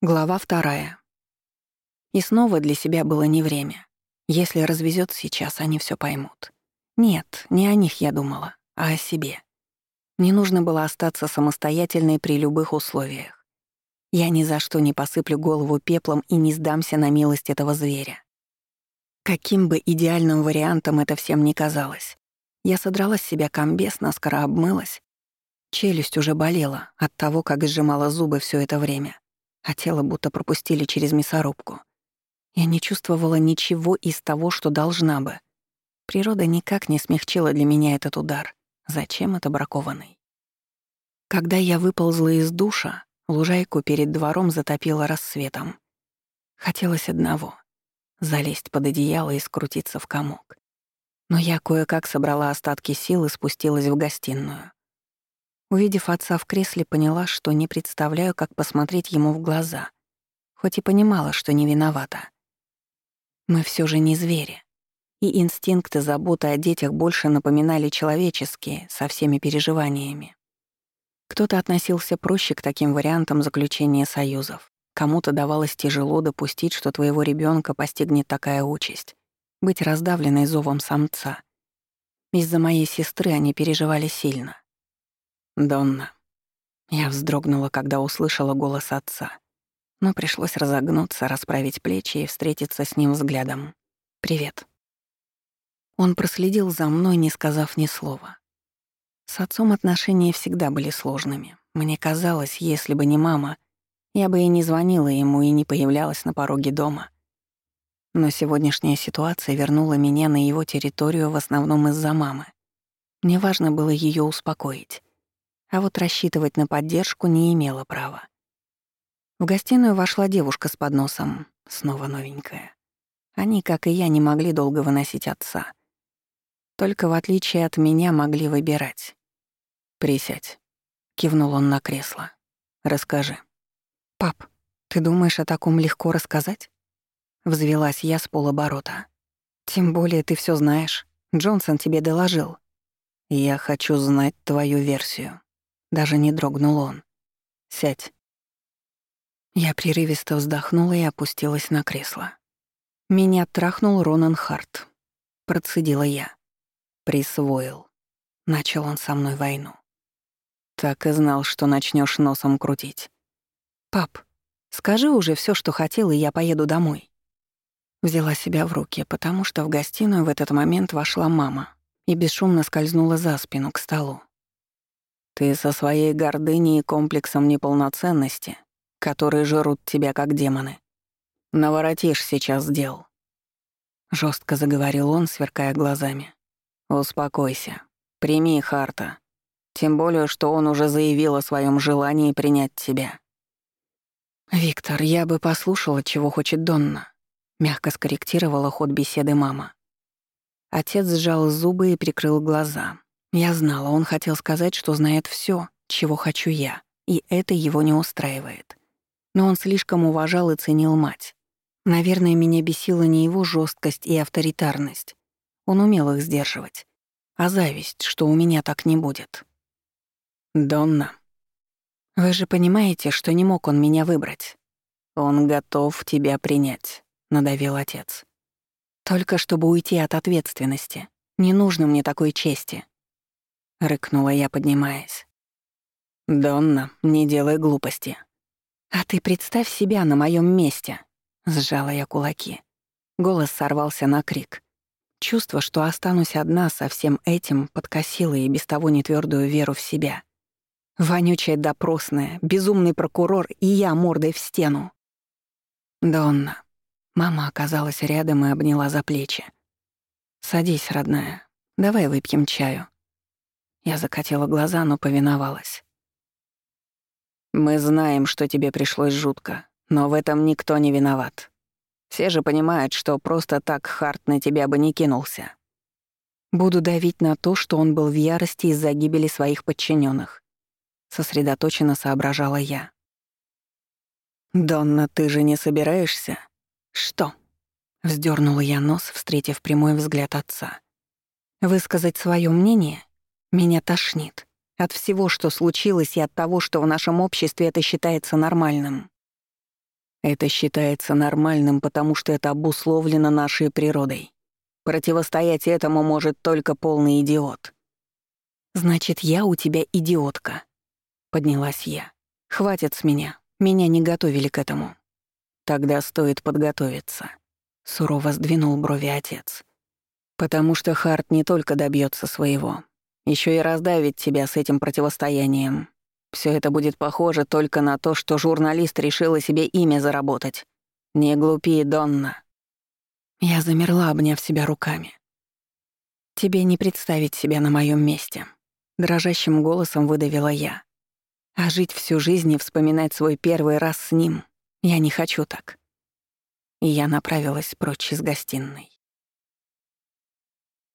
Глава вторая. И снова для себя было не время. Если развезет сейчас, они все поймут. Нет, не о них я думала, а о себе. Мне нужно было остаться самостоятельной при любых условиях. Я ни за что не посыплю голову пеплом и не сдамся на милость этого зверя. Каким бы идеальным вариантом это всем ни казалось. Я содрала с себя комбез, наскоро обмылась. Челюсть уже болела от того, как сжимала зубы все это время а тело будто пропустили через мясорубку. Я не чувствовала ничего из того, что должна бы. Природа никак не смягчила для меня этот удар. Зачем это бракованный? Когда я выползла из душа, лужайку перед двором затопило рассветом. Хотелось одного — залезть под одеяло и скрутиться в комок. Но я кое-как собрала остатки сил и спустилась в гостиную. Увидев отца в кресле, поняла, что не представляю, как посмотреть ему в глаза, хоть и понимала, что не виновата. Мы все же не звери, и инстинкты заботы о детях больше напоминали человеческие, со всеми переживаниями. Кто-то относился проще к таким вариантам заключения союзов, кому-то давалось тяжело допустить, что твоего ребенка постигнет такая участь — быть раздавленной зовом самца. Из-за моей сестры они переживали сильно — «Донна». Я вздрогнула, когда услышала голос отца. Но пришлось разогнуться, расправить плечи и встретиться с ним взглядом. «Привет». Он проследил за мной, не сказав ни слова. С отцом отношения всегда были сложными. Мне казалось, если бы не мама, я бы и не звонила ему и не появлялась на пороге дома. Но сегодняшняя ситуация вернула меня на его территорию в основном из-за мамы. Мне важно было ее успокоить а вот рассчитывать на поддержку не имела права. В гостиную вошла девушка с подносом, снова новенькая. Они, как и я, не могли долго выносить отца. Только в отличие от меня могли выбирать. «Присядь», — кивнул он на кресло. «Расскажи». «Пап, ты думаешь, о таком легко рассказать?» Взвелась я с полоборота. «Тем более ты все знаешь. Джонсон тебе доложил». «Я хочу знать твою версию», даже не дрогнул он. «Сядь». Я прерывисто вздохнула и опустилась на кресло. Меня трахнул Ронан Харт. Процедила я. Присвоил. Начал он со мной войну. Так и знал, что начнешь носом крутить. «Пап, скажи уже все, что хотел, и я поеду домой». Взяла себя в руки, потому что в гостиную в этот момент вошла мама и бесшумно скользнула за спину к столу. Ты со своей гордыней и комплексом неполноценности, которые жрут тебя как демоны. Наворотишь сейчас дел. Жестко заговорил он, сверкая глазами. Успокойся. Прими Харта. Тем более, что он уже заявил о своем желании принять тебя. «Виктор, я бы послушала, чего хочет Донна», — мягко скорректировала ход беседы мама. Отец сжал зубы и прикрыл глаза. Я знала, он хотел сказать, что знает все, чего хочу я, и это его не устраивает. Но он слишком уважал и ценил мать. Наверное, меня бесила не его жесткость и авторитарность. Он умел их сдерживать. А зависть, что у меня так не будет. «Донна, вы же понимаете, что не мог он меня выбрать. Он готов тебя принять», — надавил отец. «Только чтобы уйти от ответственности. Не нужно мне такой чести. — рыкнула я, поднимаясь. «Донна, не делай глупости». «А ты представь себя на моем месте», — сжала я кулаки. Голос сорвался на крик. Чувство, что останусь одна со всем этим, подкосило и без того нетвёрдую веру в себя. Вонючая допросная, безумный прокурор и я мордой в стену. «Донна». Мама оказалась рядом и обняла за плечи. «Садись, родная. Давай выпьем чаю». Я закатила глаза, но повиновалась. «Мы знаем, что тебе пришлось жутко, но в этом никто не виноват. Все же понимают, что просто так Харт на тебя бы не кинулся. Буду давить на то, что он был в ярости из-за гибели своих подчиненных. Сосредоточенно соображала я. «Донна, ты же не собираешься?» «Что?» — вздернула я нос, встретив прямой взгляд отца. «Высказать свое мнение? Меня тошнит. От всего, что случилось, и от того, что в нашем обществе это считается нормальным. Это считается нормальным, потому что это обусловлено нашей природой. Противостоять этому может только полный идиот. «Значит, я у тебя идиотка», — поднялась я. «Хватит с меня. Меня не готовили к этому». «Тогда стоит подготовиться», — сурово сдвинул брови отец. «Потому что Харт не только добьется своего, еще и раздавит тебя с этим противостоянием. Все это будет похоже только на то, что журналист решила себе имя заработать. Не глупи, Донна». Я замерла, обняв себя руками. «Тебе не представить себя на моем месте», — дрожащим голосом выдавила я. «А жить всю жизнь и вспоминать свой первый раз с ним я не хочу так». И я направилась прочь из гостиной.